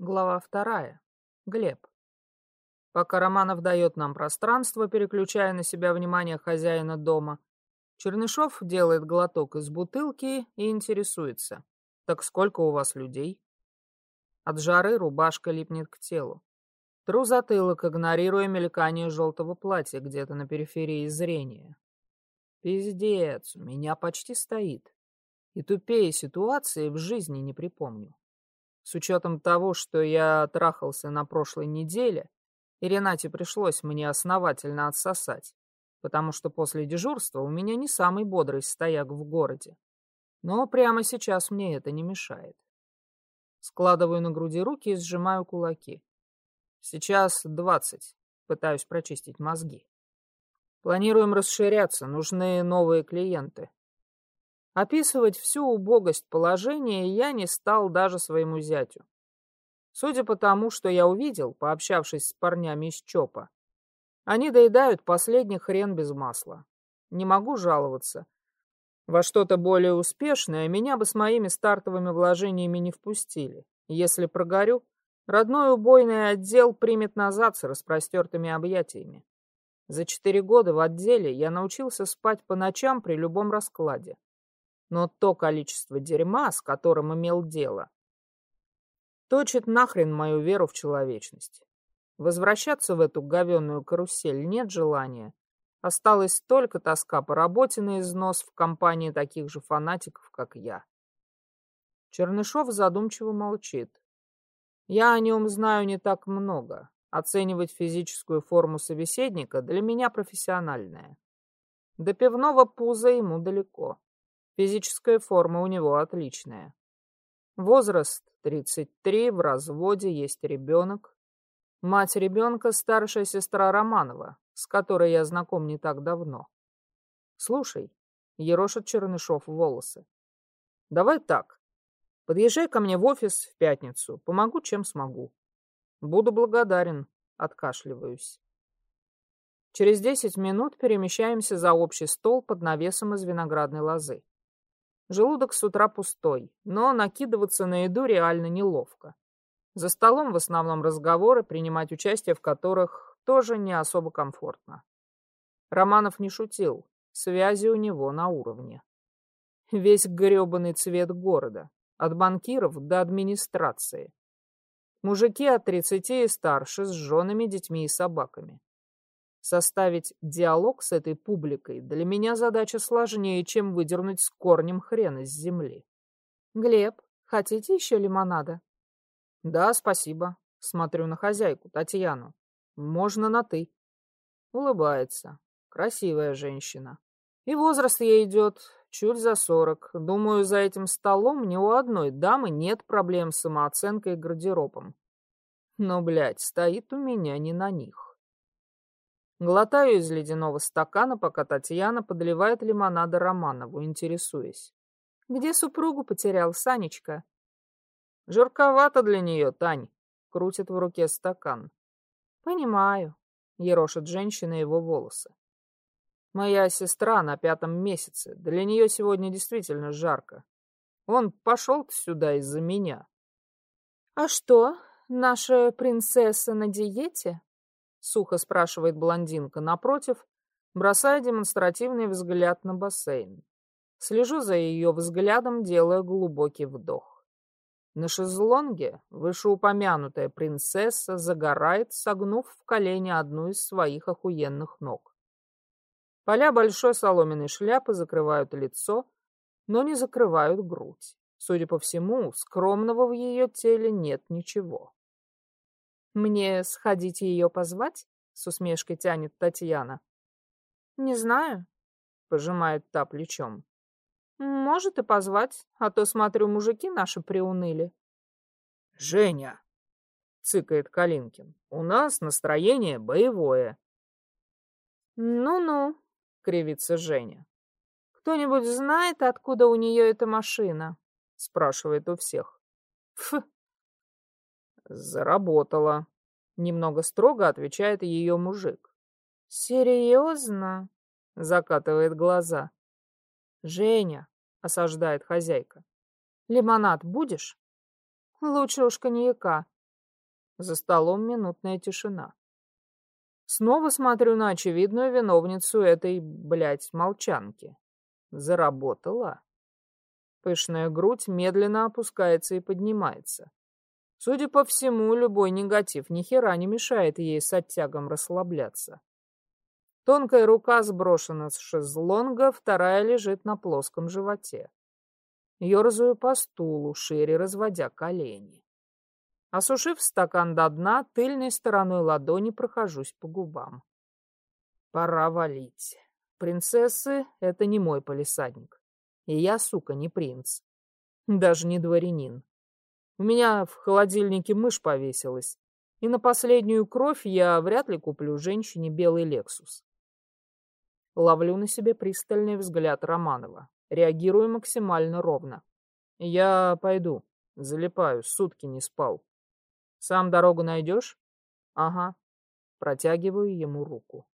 Глава вторая. Глеб. Пока Романов дает нам пространство, переключая на себя внимание хозяина дома, Чернышов делает глоток из бутылки и интересуется. «Так сколько у вас людей?» От жары рубашка липнет к телу. Тру затылок, игнорируя мелькание желтого платья где-то на периферии зрения. Пиздец, у меня почти стоит. И тупее ситуации в жизни не припомню. С учетом того, что я трахался на прошлой неделе, и Ренате пришлось мне основательно отсосать, потому что после дежурства у меня не самый бодрый стояк в городе. Но прямо сейчас мне это не мешает. Складываю на груди руки и сжимаю кулаки. Сейчас двадцать. Пытаюсь прочистить мозги. Планируем расширяться, нужны новые клиенты. Описывать всю убогость положения я не стал даже своему зятю. Судя по тому, что я увидел, пообщавшись с парнями из ЧОПа, они доедают последний хрен без масла. Не могу жаловаться. Во что-то более успешное меня бы с моими стартовыми вложениями не впустили. Если прогорю, родной убойный отдел примет назад с распростертыми объятиями. За четыре года в отделе я научился спать по ночам при любом раскладе. Но то количество дерьма, с которым имел дело, точит нахрен мою веру в человечность. Возвращаться в эту говенную карусель нет желания. Осталась только тоска по работе на износ в компании таких же фанатиков, как я. Чернышов задумчиво молчит. Я о нем знаю не так много. Оценивать физическую форму собеседника для меня профессиональная. До пивного пуза ему далеко. Физическая форма у него отличная. Возраст 33, в разводе, есть ребенок. Мать ребенка – старшая сестра Романова, с которой я знаком не так давно. Слушай, ерошит Чернышов волосы. Давай так. Подъезжай ко мне в офис в пятницу. Помогу, чем смогу. Буду благодарен. Откашливаюсь. Через десять минут перемещаемся за общий стол под навесом из виноградной лозы. Желудок с утра пустой, но накидываться на еду реально неловко. За столом в основном разговоры, принимать участие в которых тоже не особо комфортно. Романов не шутил, связи у него на уровне. Весь гребаный цвет города, от банкиров до администрации. Мужики от 30 и старше с женами, детьми и собаками. Составить диалог с этой публикой для меня задача сложнее, чем выдернуть с корнем хрен из земли. Глеб, хотите еще лимонада? Да, спасибо. Смотрю на хозяйку, Татьяну. Можно на «ты». Улыбается. Красивая женщина. И возраст ей идет чуть за сорок. Думаю, за этим столом ни у одной дамы нет проблем с самооценкой и гардеробом. Но, блядь, стоит у меня не на них. Глотаю из ледяного стакана, пока Татьяна подливает лимонада Романову, интересуясь. «Где супругу потерял, Санечка?» «Жарковато для нее, Тань», — крутит в руке стакан. «Понимаю», — ерошит женщина его волосы. «Моя сестра на пятом месяце. Для нее сегодня действительно жарко. Он пошел сюда из-за меня». «А что, наша принцесса на диете?» — сухо спрашивает блондинка напротив, бросая демонстративный взгляд на бассейн. Слежу за ее взглядом, делая глубокий вдох. На шезлонге вышеупомянутая принцесса загорает, согнув в колени одну из своих охуенных ног. Поля большой соломенной шляпы закрывают лицо, но не закрывают грудь. Судя по всему, скромного в ее теле нет ничего. Мне сходить ее позвать? С усмешкой тянет Татьяна. Не знаю, пожимает та плечом. Может и позвать, а то, смотрю, мужики наши приуныли. Женя, цыкает Калинкин, у нас настроение боевое. Ну-ну, кривится Женя. Кто-нибудь знает, откуда у нее эта машина? Спрашивает у всех. Фу, Заработала. Немного строго отвечает ее мужик. Серьезно? Закатывает глаза. Женя, осаждает хозяйка. Лимонад будешь? Лучше уж коньяка. За столом минутная тишина. Снова смотрю на очевидную виновницу этой, блядь, молчанки. Заработала. Пышная грудь медленно опускается и поднимается. Судя по всему, любой негатив ни хера не мешает ей с оттягом расслабляться. Тонкая рука сброшена с шезлонга, вторая лежит на плоском животе. Ёрзаю по стулу, шире разводя колени. Осушив стакан до дна, тыльной стороной ладони прохожусь по губам. Пора валить. Принцессы — это не мой полисадник. И я, сука, не принц. Даже не дворянин. У меня в холодильнике мышь повесилась. И на последнюю кровь я вряд ли куплю женщине белый «Лексус». Ловлю на себе пристальный взгляд Романова. Реагирую максимально ровно. Я пойду. Залипаю, сутки не спал. Сам дорогу найдешь? Ага. Протягиваю ему руку.